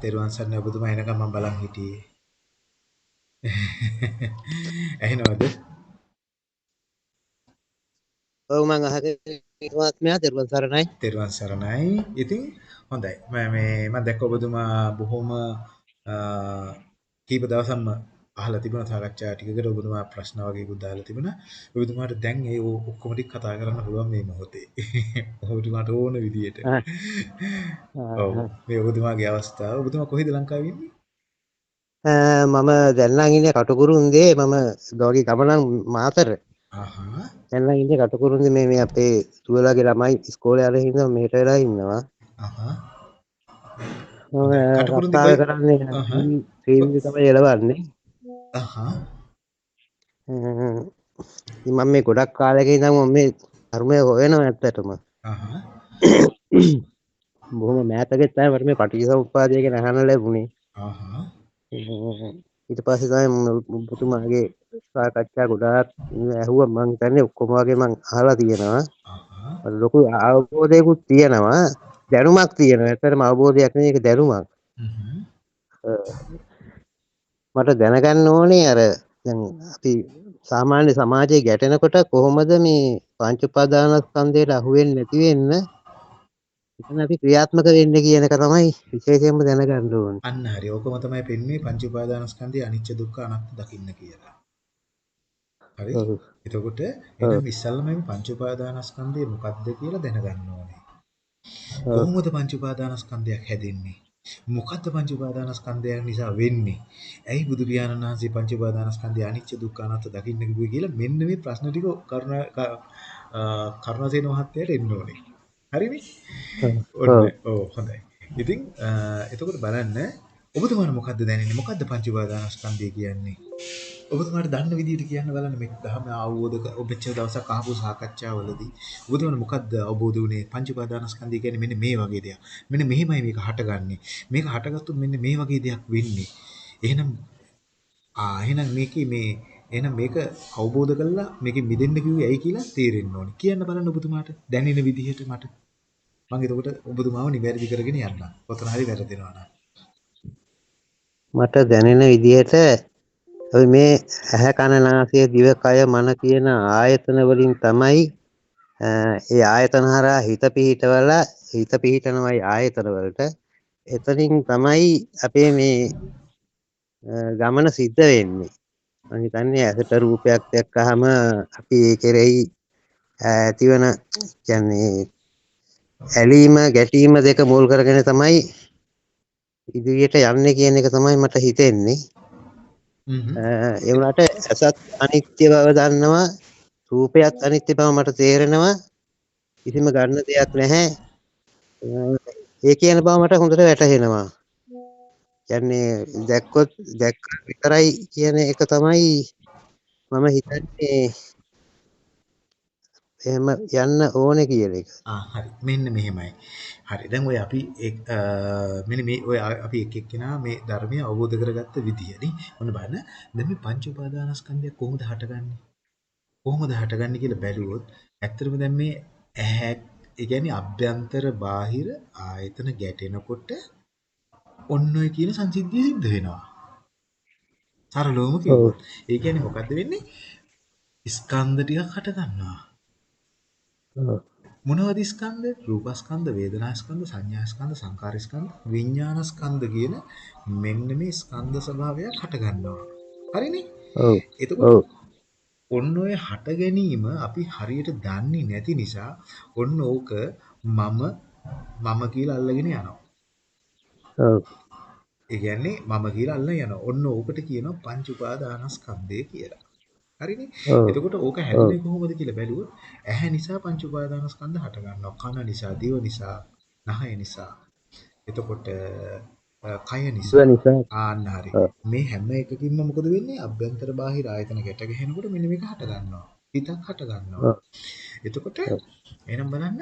තෙරුවන් සරණයි ඔබතුමා එනකම් මම බලන් හිටියේ. ඇහෙනවද? ඔව් මං අහගෙන ඉතුමාත්මයා දරුවන් සරණයි. තෙරුවන් සරණයි. ඉතින් හොඳයි. මම මේ මම දැක්ක ඔබතුමා බොහොම කීප දවසක්ම අහලා තිබුණා සාකච්ඡා ටිකකට ඔබතුමා ප්‍රශ්න වගේකුත් දාලා තිබුණා. ඔබතුමාට දැන් ඒ ඔක්කොම ටික කතා කරන්න පුළුවන් මේ මොහොතේ. ඔබතුමාට ඕන විදියට. ඔව්. මේ ඔබතුමාගේ අවස්ථාව. ඔබතුමා කොහෙද ලංකාවේ ඉන්නේ? මම දැන් නම් ඉන්නේ කටුකුරුන්දේ මම ගෝගේ ගමනන් මාතර. අහහ. දැන් නම් ඉන්නේ කටුකුරුන්දේ මේ මේ අපේ දුවලාගේ ළමයි ඉස්කෝලේ යන හින්දා මෙහෙට වෙලා ඉන්නවා. අහහ. කොයි- කරන්නේ. ශ්‍රීවිදි තමයි එළවන්නේ. මම මේ ගොඩක් කාලෙක ඉඳන් මම මේ ධර්මය හොයනවා ඇත්තටම. බොහොම මෑතකෙත් තමයි මට මේ පටිච්චසමුප්පාදය ගැන අහන්න ලැබුණේ. ඊට පස්සේ තමයි මම ඔබතුමාගේ සාකච්ඡා ගොඩාක් ඇහුවා මං හිතන්නේ ඔක්කොම වගේ මං අහලා තියෙනවා. ලොකු අවබෝධයකුත් තියෙනවා. දැනුමක් තියෙනවා. ඇත්තටම අවබෝධයක් නෙවෙයි ඒක දැනුමක්. මට දැනගන්න ඕනේ අර දැන් අපි සාමාන්‍ය සමාජයේ ගැටෙනකොට කොහොමද මේ පංච උපාදානස්කන්ධයට අහු වෙන්නේ නැති වෙන්න එතන අපි ක්‍රියාත්මක වෙන්නේ කියන එක තමයි විශේෂයෙන්ම දැනගන්න ඕනේ. අන්න හරි. ඕකම තමයි පෙන්වන්නේ පංච උපාදානස්කන්ධයේ අනිච්ච දුක්ඛ අනාත්ම දකින්න කියලා. හරි? එතකොට එහෙනම් ඉස්සල්ලාම මේ පංච උපාදානස්කන්ධය මොකක්ද කියලා දැනගන්න ඕනේ. කොහොමද පංච උපාදානස්කන්ධයක් හැදෙන්නේ? මොකද්ද පංච උපාදානස්කන්ධයන් නිසා වෙන්නේ? ඇයි බුදු පියාණන් වහන්සේ පංච උපාදානස්කන්ධය අනිච්ච දුක්ඛ අනාත්ම දකින්න කිව්වේ කියලා මෙන්න මේ ප්‍රශ්න ටික කරුණා කරුණාසේන මහත්තයාට එන්න ඕනේ. හරිනේ? ඔන්න. ඔව් හොඳයි. ඉතින් එතකොට බලන්න ඔබතුමාට මොකද්ද දැනෙන්නේ? මොකද්ද පංච උපාදානස්කන්ධය කියන්නේ? ඔබතුමාට දන්න විදිහට කියන්න බලන්න මේ ධර්ම අවබෝධ ක- ඔබච්ච දවසක් අහපු සාකච්ඡාවලදී ඔබතුමාට මොකද්ද අවබෝධ වුනේ පංච උපාදානස්කන්ධය කියන්නේ මෙන්න මේ වගේ දෙයක්. මෙන්න මෙහෙමයි මේක හටගන්නේ. මේක හටගත්තොත් මෙන්න මේ වගේ දෙයක් වෙන්නේ. එහෙනම් ආ එහෙනම් මේකේ මේ එහෙනම් මේක අවබෝධ කරලා මේකෙන් මිදෙන්න කිව්වේ ඇයි කියලා තේරෙන්න ඕනේ. කියන්න බලන්න ඔබතුමාට දැනෙන විදිහට මට. මම එතකොට ඔබතුමාව නිවැරදි කරගෙන යන්නම්. ඔතන හරි වැරදෙනවා නම්. මට දැනෙන විදිහට අපි මේ ඇහැ කන නාසය දිව කය මන කියන ආයතන වලින් තමයි අ, ඒ ආයතන හරහා හිත පිහිටවලා හිත පිහිටනවයි ආයතන වලට. එතනින් තමයි අපේ මේ අ, ගමන සිද්ධ වෙන්නේ. මම හිතන්නේ ඇසට රූපයක් දැක්කහම අපි ඒ කෙරෙහි ඈ, ඇතිවන කියන්නේ ඇලීම ගැටීම දෙක මුල් කරගෙන තමයි ඉදිරියට යන්නේ කියන එක තමයි මට හිතෙන්නේ. හ්ම් ඒ වුණාට ඇසත් අනිත්‍ය බව දන්නවා රූපයත් අනිත්‍ය බව මට තේරෙනවා. කිසිම ගන්න දෙයක් නැහැ. ඒ කියන බව මට හොඳට වැටහෙනවා. කියන්නේ දැක්කොත් දැක්ක විතරයි කියන එක තමයි මම හිතන්නේ. එහෙම යන්න ඕනේ කියන එක. ආ හරි. මෙන්න මෙහෙමයි. හරි. දැන් ඔය අපි මෙන්න මේ ඔය අපි එක එක්කෙනා මේ ධර්මය අවබෝධ කරගත්ත විදිය නේ. ඔන්න බලන්න. දැන් මේ පංච උපාදානස්කන්ධය කොහොමද හටගන්නේ? කොහොමද හටගන්නේ කියලා බැලුවොත් ඇත්තටම දැන් මේ ඇහැ ඒ කියන්නේ අභ්‍යන්තර බාහිර ආයතන ගැටෙනකොට ඔන්න ඔය කියන සංසිද්ධිය සිද්ධ වෙනවා. සරලවම කිව්වොත් ඒ කියන්නේ මොකද්ද වෙන්නේ? ස්කන්ධ ටිකක් හට ගන්නවා. මොනවද ස්කන්ධ? රූපස්කන්ධ, වේදනාස්කන්ධ, සංඥාස්කන්ධ, සංකාරස්කන්ධ, විඥානස්කන්ධ කියන මෙන්න මේ ස්කන්ධ ස්වභාවයක් හට ගන්නවා. හරිනේ? ඔව් එතකොට ඔන්න ඔය හට ගැනීම අපි හරියට දන්නේ නැති නිසා ඔන්න ඕක මම මම කියලා අල්ලගෙන යනවා. ඔව් ඒ කියන්නේ මම කියලා අල්ලගෙන යනවා. ඔන්න ඕකට කියනවා පංච උපාදානස්කන්ධය කියලා. හරිනේ? එතකොට ඕක හැදෙන්නේ කොහොමද කියලා බැලුවොත් ඇහැ නිසා පංච උපාදානස්කන්ධ හට ගන්නවා. කන නිසා, දිව නිසා, නහය නිසා. එතකොට කය නිසා. ආන්න හරි. මේ හැම එකකින්ම මොකද වෙන්නේ? අභ්‍යන්තර බාහිර ආයතන ගැට ගැහෙනකොට මෙන්න මේක හට ගන්නවා. හිතක් හට ගන්නවා. එතකොට. එහෙනම් බලන්න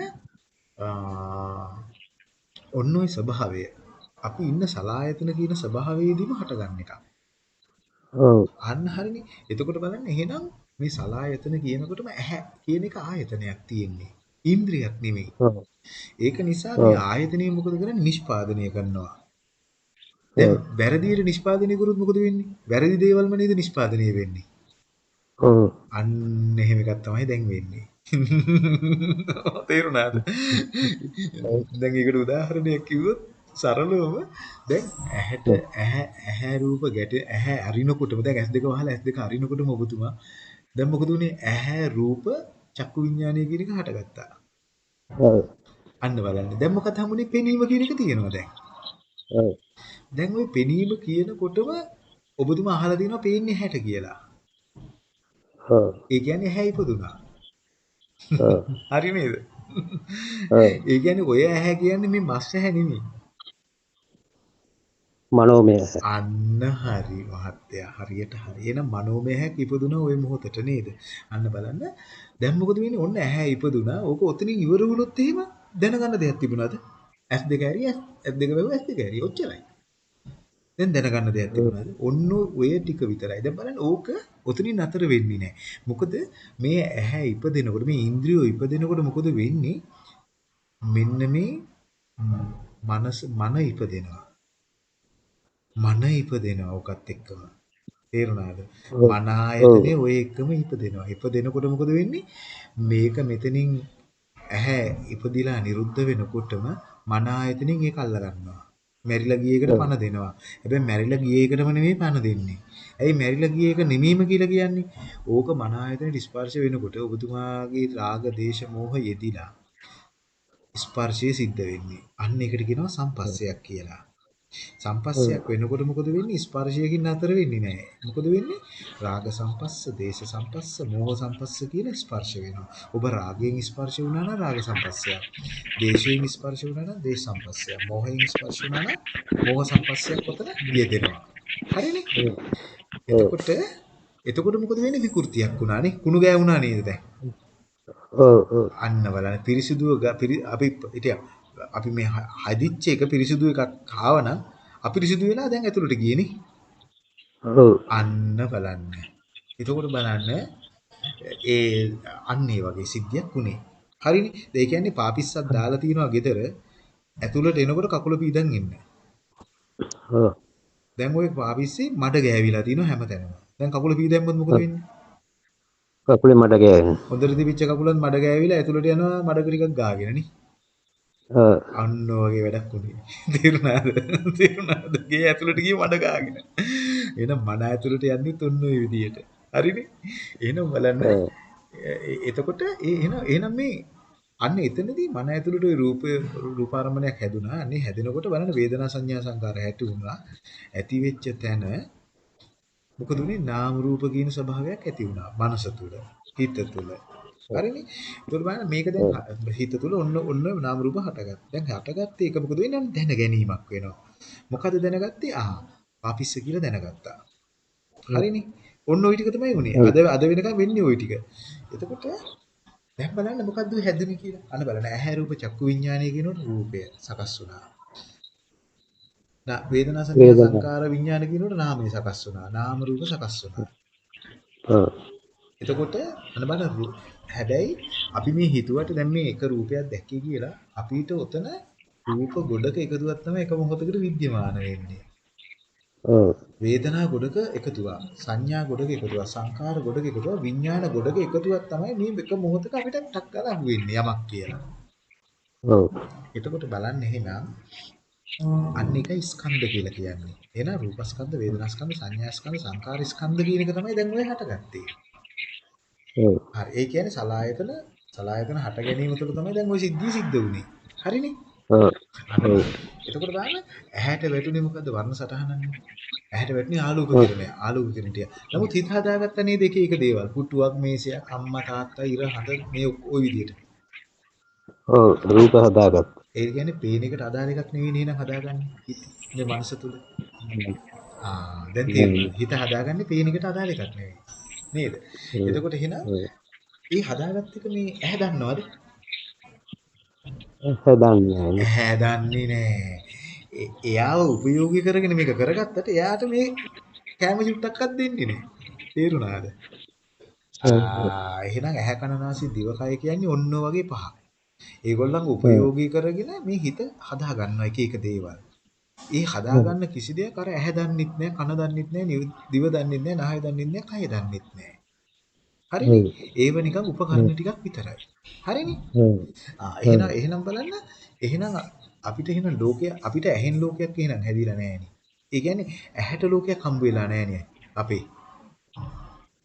ඔන්න ඔය ස්වභාවය අපි ඉන්න සලායතන කියන ස්වභාවයේදීම හටගන්න එකක්. ඔව් අන්න හරිනේ. එතකොට බලන්න එහෙනම් මේ සලායතන කියනකොටම ඇහැ කියන එක ආයතනයක් තියෙන්නේ. ඉන්ද්‍රියක් නෙමෙයි. ඒක නිසා මේ ආයතනය මොකද කරන්නේ? නිෂ්පාදනය කරනවා. දැන් වැරදියට නිෂ්පාදනය කරුත් මොකද වෙන්නේ? වැරදි දේවල්ම නේද නිෂ්පාදනය වෙන්නේ. ඔව් අන්න එහෙම එකක් තමයි දැන් වෙන්නේ. තේරුණාද? දැන් ඒකට උදාහරණයක් කිව්වොත් සරලවම දැන් ඇහැට ඇහැ ඇහැ රූප ගැට ඇහැ අරිනකොටම දැන් S2 වහලා S2 අරිනකොටම ඔබතුමා දැන් මොකද උනේ ඇහැ රූප චක්කු විඥානය කියන එක හටගත්තා. ඔව් අන්න බලන්න. දැන් මොකද හමුනේ පෙනීම කියන එක තියෙනවා දැන්. ඔව් දැන් ওই පෙනීම කියනකොටම ඔබතුමා අහලා තියෙනවා පේන්නේ හැට කියලා. ඔව් ඒ කියන්නේ ඇහැ ඉපදුනා. ඔව් හරි නේද? ඒ කියන්නේ ඔය ඇහැ කියන්නේ මේ මස් ඇහැ නෙමෙයි. මනෝමය අන්න හරි මහත්තයා හරියට හරි. එහෙනම් මනෝමය හැක් ඉපදුනා ওই මොහොතට නේද? අන්න බලන්න. දැන් මොකද වෙන්නේ? ඔන්න ඇහැ ඉපදුනා. ඕක ඔතනින් ඉවර වුණොත් එහෙම දැනගන්න දෙයක් තිබුණාද? S2 ඇරි S2 වැව S2 ඇරි ඔච්චරයි. දැන් දැනගන්න දෙයක් තිබුණාද? ඔන්න ඔය ටික විතරයි. දැන් බලන්න ඕක ඔතනින් නතර වෙන්නේ නැහැ. මොකද මේ ඇහැ ඉපදෙනකොට මේ ඉන්ද්‍රියෝ ඉපදෙනකොට මොකද වෙන්නේ? මෙන්න මේ මනස මන ඉපදෙනවා. මන ඉපදෙනවා ඔකත් එක්කම. තේරුණාද? මන ආයතනේ ඔය එක්කම ඉපදෙනවා. ඉපදෙනකොට මොකද වෙන්නේ? මේක මෙතනින් ඇහැ ඉපදිලා නිරුද්ධ වෙනකොටම මන ආයතනෙන් ඒක අල්ල ගන්නවා. මැරිලා ගිය එකට පණ දෙනවා. හැබැයි මැරිලා ගිය එකටම නෙමෙයි පණ දෙන්නේ. ඇයි මැරිලා ගිය එක නෙමෙයිම කියලා කියන්නේ? ඕක මන ආයතනෙ ස්පර්ශ වෙනකොට ඔබතුමාගේ රාග, දේශ, මෝහ යෙදිලා ස්පර්ශය සිද්ධ වෙන්නේ. අන්න ඒකට කියනවා සම්පස්සයක් කියලා. සම්පස්සයක් වෙනකොට මොකද වෙන්නේ? ස්පර්ශයකින් අතර වෙන්නේ නැහැ. මොකද වෙන්නේ? රාග සම්පස්ස, දේශ සම්පස්ස, මෝහ සම්පස්ස කියන ස්පර්ශ වෙනවා. ඔබ රාගයෙන් ස්පර්ශ වුණා නම් රාග සම්පස්සයක්. දේශයෙන් ස්පර්ශ වුණා නම් දේශ සම්පස්සයක්. මෝහයෙන් ස්පර්ශ වුණා නම් මෝහ සම්පස්සයක් ඔතන යෙදෙනවා. හරිනේ? එතකොට එතකොට මොකද වෙන්නේ? විකෘතියක් වුණානේ. කුණු ගෑවුණා නේද දැන්? ඔව් ඔව් අන්න බලන්න පිරිසිදුව ග- පිරි- අපි හිටියා අපි මේ හදිච්ච එක පිරිසිදු එකක් ආවනම් අපිරිසිදු වෙලා දැන් ඇතුළට ගියේනේ අන්න බලන්න. එතකොට බලන්න ඒ අන්න ඒ වගේ සිද්ධියක් උනේ හරිනේ. ඒ කියන්නේ පාපිස්සක් දාලා තියනවා ගෙදර. ඇතුළට එනකොට කකුල පීදන් ඉන්න දැන් ওই පාපිස්සේ මඩ ගෑවිලා තිනවා හැමතැනම. දැන් කකුල පීදැම්මොත් මොකද වෙන්නේ? කකුලේ මඩ ගෑවෙන හොඳට තිබිච්ච කකුලත් මඩ ගෑවිලා ඇතුළට යනවා මඩ ටිකක් ගාගෙන නේ අන්න වගේ වැඩක් උනේ. තේරුණාද? තේරුණාද? ගේ ඇතුළට ගියේ මඩ ගාගෙන. එහෙනම් මඩ ඇතුළට යන්නේ ඔන්න ඔය විදියට. හරිනේ? එහෙනම් බලන්න. එතකොට එහෙනම් එහෙනම් මේ අන්න එතනදී මන ඇතුළට ওই රූප රූපාරම්මණයක් හැදුනා. අනේ හැදෙනකොට බලන්න වේදනා සංඥා සංකාර හැටි වුණා. ඇති වෙච්ච තැන මොකද උනේ? නාම රූප කියන ස්වභාවයක් ඇති වුණා. මනස තුල, හිත තුල. හරිනේ? ඒතකොට බලන්න මේක දැන් හිත තුල ඔන්න ඔන්න නාම රූප හටගත්තා. දැන් හටගත්තේ ඒක මොකද වෙන්නේ? දැන ගැනීමක් වෙනවා. මොකද දැනගත්තේ? ආ, පාපිස්ස කියලා දැනගත්තා. හරිනේ? ඔන්න ওই ටික තමයි උනේ. අද අද වෙනකම් වෙන්නේ ওই ටික. එතකොට දැන් බලන්න මොකද්ද ඔය හැදුනේ කියලා. අන්න බලන්න ඇහැ රූප චක්කු විඥානය කියනොත් රූපය සකස් වුණා. නා වේදනා සංඥා වේදනා. සංකාර විඥාන කියනොත් නාමය සකස් වුණා. නාම රූප සකස් වුණා. ඔව් එතකොට අන්න බලන්න රූ- හැබැයි අපි මේ හිතුවට දැන් මේ එක රූපයක් දැක්කේ කියලා අපිට උතන රූප ගොඩක එකතුවක් තමයි එක මොහොතකට විද්‍යමාන වෙන්නේ. වේදනා ගොඩක එකතුවක්, සංඥා ගොඩක එකතුවක්, සංකාර ගොඩක එකතුවක්, විඥාන ගොඩක එකතුවක් තමයි මේ එක මොහොතක අපිට ටක් ගාලා අහු වෙන්නේ යමක් කියලා. ඔව් එතකොට බලන්න එහෙනම් අන්න එකයි ස්කන්ධ කියලා කියන්නේ. එහෙනම් රූපස්කන්ධ, වේදනාස්කන්ධ, සංඥාස්කන්ධ, සංකාරස්කන්ධ කියන එක තමයි දැන් ඔය හටගත්තේ. ඔව් හරි. ඒ කියන්නේ සලායතන සලායතන හට ගැනීම තුළ තමයි දැන් ওই සිද්ධිය සිද්ධ වුනේ. හරිනේ? ඔව් අන්න. ඔව්. එතකොට බලන්න ඇහැට වැටුනේ මොකද්ද වර්ණ සටහනන්නේ. ඇහැට වැටුනේ ආලෝක කිරණය. ආලෝක කිරණය. නමුත් හිත හදාගත්ත නේද එක එක දේවල්. පුටුවක්, මේසයක්, අම්මා, තාත්තා, ඉර, හඳ මේ ওই විදිහට. ඔව් රූප හදාගත්තා ඒ කියන්නේ පේන එකට අදාළ එකක් නෙවෙයි නේනම් හදාගන්නේ. හිත- මේ මනස තුල. ආ දැන් තේරුණා. හිත හදාගන්නේ පේන එකට අදාළ එකක් නෙවෙයි. නේද? එතකොට එහෙනම්. ඒ හදාගත්ත එක මේ ඇහැ දන්නවද? හදන්නේ නැහැ ඇහැ දන්නේ නෑ. එ- එයාව උපයෝගී කරගෙන මේක කරගත්තට එයාට මේ කැම චුට්ටක්වත් දෙන්නේ නෑ. තේරුණාද? ආ එහෙනම් ඇහැ කන නාසය දිවකය කියන්නේ ඔන්න ඔය වගේ පහක්. ඒගොල්ලන්ව උපයෝගී කරගෙන මේ හිත හදා ගන්නවා එක එක දේවල්. ඒ හදාගන්න කිසි දෙයක් අර ඇහැ දන්නෙත් නෑ, කන දන්නෙත් නෑ, දිව දන්නෙත් නෑ, නාහය දන්නෙත් නෑ, කය දන්නෙත් නෑ. හරිනේ? ඒව නිකන් උපකරණ ටිකක් විතරයි. හරිනේ? ආ එහෙනම් එහෙනම් බලන්න එහෙනම් අපිට එහෙනම් ලෝකය අපිට ඇහෙන් ලෝකයක් එහෙනම් හැදිලා නෑනේ. ඒ කියන්නේ ඇහැට ලෝකයක් හම්බ වෙලා නෑනේ අපේ.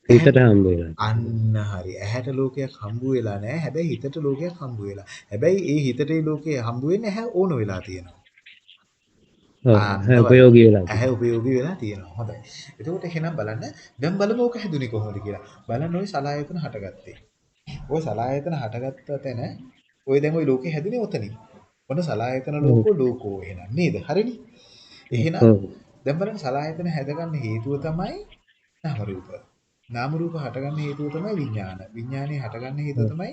හිතට හම්බ වෙලා. අන්න හරි. ඇහැට ලෝකයක් හම්බ වෙලා නෑ. හැබැයි හිතට ලෝකයක් හම්බ වෙලා. හැබැයි ඒ හිතේ ලෝකේ හම්බ වෙන්නේ ඇහැ ඕන වෙලා තියෙනවා. ඔව් උපයෝගී වෙලා. ඇහැ උපයෝගී වෙලා තියෙනවා. හොඳයි. එතකොට එහෙනම් බලන්න දැන් බලමු ඕක හැදුනේ කොහොමද කියලා. බලන්න ওই සලායතන හටගත්තේ. ওই සලායතන හටගත්ත තැන ওই දැන් ওই ලෝකේ හැදුනේ ඔතනින්. ඔන්න සලායතන ලෝකෝ ලෝකෝ එහෙනම් නේද? හරිනේ. එහෙනම් දැන් බලන්න සලායතන හැදගන්න හේතුව තමයි නාම රූප. නාම රූප හටගන්න හේතුව තමයි විඥාන. විඥානේ හටගන්න හේතුව තමයි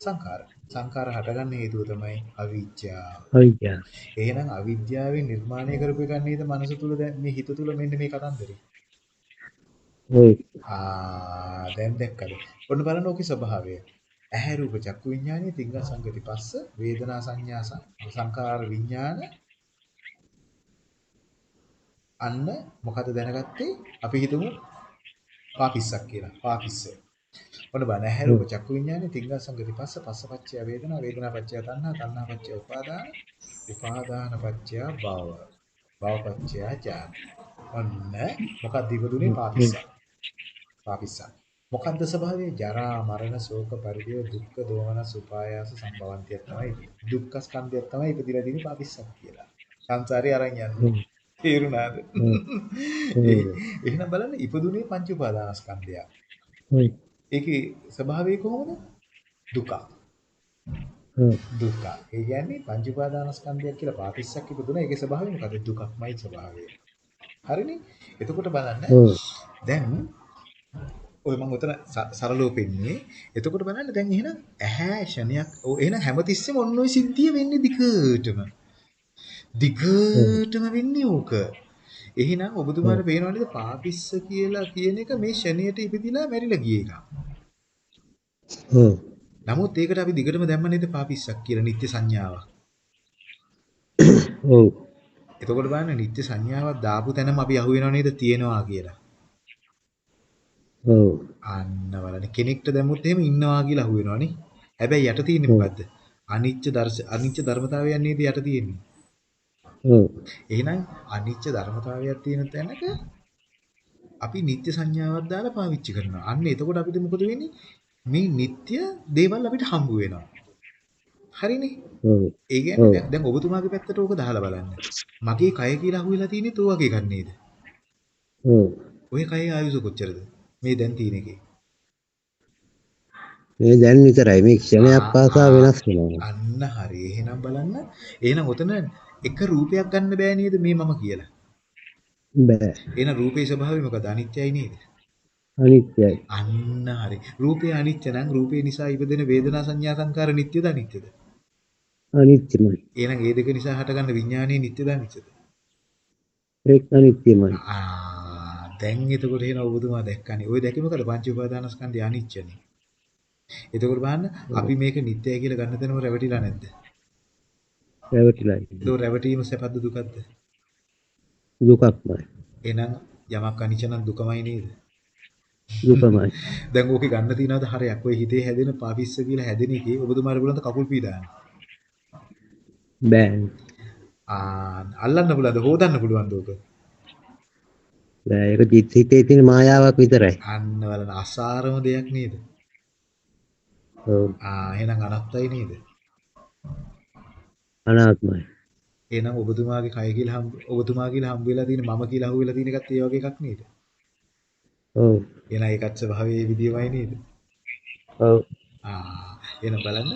සංඛාර. සංඛාර හටගන්න හේතුව තමයි අවිජ්ජාව. අවිජ්ජාව. එහෙනම් අවිද්‍යාවෙන් නිර්මාණය කරපු එක නේද මනස තුල දැන් මේ හිත තුල මෙන්න මේ කතන්දරේ. ඔව්. ආ දැන් දැක්කද? ඔන්න බලන්න ඕකේ ස්වභාවය. ඇහැ රූප චක්කු විඥානයේ තිංග සංගති පස්ස වේදනා සංඥා සංකාර විඥාන අන්න මොකද දැනගත්තේ? අපි හිතමු පාපිස්සක් කියලා. පාපිස්ස. ඔන්න බලන්න ඇහැ රූප චක්කු විඥානේ තිංග සංගති පස්ස පස්සපච්චය වේදනා වේදනා පච්චය තණ්හා තණ්හා පච්චය උපාදාන උපාදාන පච්චය භව. භව පච්චය ජාන ඔන්න මොකක්ද ඉවදුනේ පාපිස්ස පාපිස්ස මොකද්ද ස්වභාවය? ජරා මරණ ශෝක පරිදේව දුක්ඛ දෝමනස් උපායාස සම්භවන්තිය තමයි දුක්ඛ ස්කන්ධය තමයි ඉපදිලා තියෙන පාපිස්සක් කියලා. සංසාරේ අරන් යන්නේ. තේරුණාද? එහෙනම් බලන්න ඉපදුනේ පංච උපාදානස්කන්ධය ඒකේ ස්වභාවය කොහොමද? දුක. දුක. ඒ කියන්නේ පංච උපාදානස්කන්ධයක් කියලා පාටිස්සක් ඉපදුණා. ඒකේ ස්වභාවය මොකද? දුකක්මයි ස්වභාවය. හරිනේ? එතකොට බලන්න දැන් ඔය මම උතන සරලව පෙන්නේ. එතකොට බලන්න දැන් එහෙනම් ඇහැ ෂණයක් ඔය එහෙනම් හැමතිස්සෙම ඔන්න ඔය සිද්ධිය වෙන්නේ දිගටම. දිගටම වෙන්නේ ඕක. එහෙනම් ඔබතුමාට පේනව නේද පාපිස්ස කියලා කියන එක මේ ෂණයට ඉපදිලා මැරිලා ගිය එකක්. ඔව්. නමුත් ඒකට අපි දිගටම දැම්ම නේද පාපිස්සක් කියලා නිත්‍ය සංඥාවක්. ඔව්. එතකොට බලන්න නිත්‍ය සංඥාවක් දාපු තැනම අපි අහු වෙනව නේද තියෙනවා කියලා. ඔව්. අන්න බලන්න කෙනෙක්ට දැම්මොත් එහෙම ඉන්නවා කියලා අහු වෙනවනේ. හැබැයි යට තියෙන්නේ මොකද්ද? අනිච්ච දර්ශ අනිච්ච ධර්මතාවයන් නේද යට තියෙන්නේ. එහෙනම් අනිච්ච ධර්මතාවයක් තියෙන තැනක අපි නිත්‍ය සංඥාවක් දාලා පාවිච්චි කරනවා. අන්න එතකොට අපිට මොකද වෙන්නේ? මේ නිත්‍ය දේවල් අපිට හම්බ වෙනවා. හරිනේ? ඒ කියන්නේ දැන් ඔබතුමාගේ පැත්තට ඕක දාලා බලන්න. මගේ කය කියලා අහුවෙලා තියෙන්නේ තෝ වගේ එකක් නේද? ඔය කයේ ආයුෂ කොච්චරද? මේ දැන් තියෙන එකේ. මේ දැන් විතරයි මේ ක්ෂණයක් පාසා වෙනස් වෙනවා. අන්න හරි. එහෙනම් බලන්න. එහෙනම් ඔතන එක රූපයක් ගන්න බෑ නේද මේ මම කියලා. බෑ. එහෙනම් රූපේ ස්වභාවය මොකද? අනිත්‍යයි නේද? අනිත්‍යයි. අන්න හරි. රූපේ අනිත්‍ය නම් රූපේ නිසා ඉපදෙන වේදනා සංඥා සංකාර නිට්ටයද අනිත්‍යද? අනිත්‍යමයි. එහෙනම් ඒ දෙක නිසා හටගන්න විඥානයේ නිට්ටයද අනිත්‍යද? ඒක අනිත්‍යමයි. ආ දැන් එතකොට එහෙනම් ඔබතුමා දැක්කනේ. ওই දැකීම කළ පංච උපාදානස්කන්ධය අනිත්‍යනේ. එතකොට බලන්න අපි මේක නිට්ටයයි කියලා ගන්න තැනම රැවටිලා නැද්ද? රැවටිලා. ඒක රැවටීම සැපද දුකද? දුකක්මයි. එහෙනම් යමක් අනිච්ච නම් දුකමයි නේද? දුකමයි. දැන් ඕකේ ගන්න තියනවාද හරයක්? ඔය හිතේ හැදෙන පාපිස්ස කියලා හැදෙන එකේ ඔබතුමාට පුළුවන් කකුල් පීඩාන. බෑ. ආ අල්ලන්න පුළුවන්ද? හොදන්න පුළුවන්ද ඕක? බෑ ඒක හිතේ තියෙන මායාවක් විතරයි. අන්න බලන අසාරම දෙයක් නේද? ඔව්. ආ එහෙනම් අනත්තයි නේද? අනාත්මයි. එහෙනම් ඔබතුමාගේ කය කියලා හම් ඔබතුමා කියලා හම් වෙලා තියෙන මම කියලා අහුවෙලා තියෙන එකත් ඒ වගේ එකක් නේද? ඔව්. එහෙනම් ඒකත් ස්වභාවයේ විදියමයි නේද? ඔව්. ආ එහෙනම් බලන්න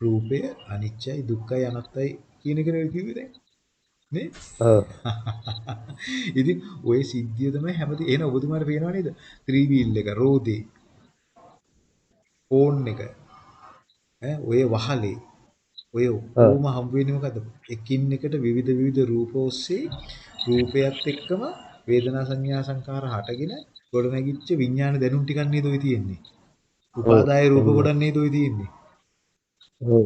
රූපය අනිත්‍යයි දුක්ඛයි අනාත්තයි කියන එක නේ කිව්වේ දැන්. නේ? ඔව්. ඉතින් ওই සිද්ධිය තමයි හැමති එහෙනම් ඔබතුමාට පේනව නේද? 3 wheel එක, රෝදේ, ෆෝන් එක, ඈ ඔය වහලේ, ඔය ඔක්කොම හම්බ වෙන්නේ මොකද්ද? එකින් එකට විවිධ විවිධ රූප ඔස්සේ රූපයත් එක්කම වේදනා සංඥා සංකාර හටගෙන ගොඩනැගිච්ච විඥාන දැනුම් ටිකක් නේද ඔය තියෙන්නේ. උපාදාය රූප ගොඩක් නේද ඔය තියෙන්නේ.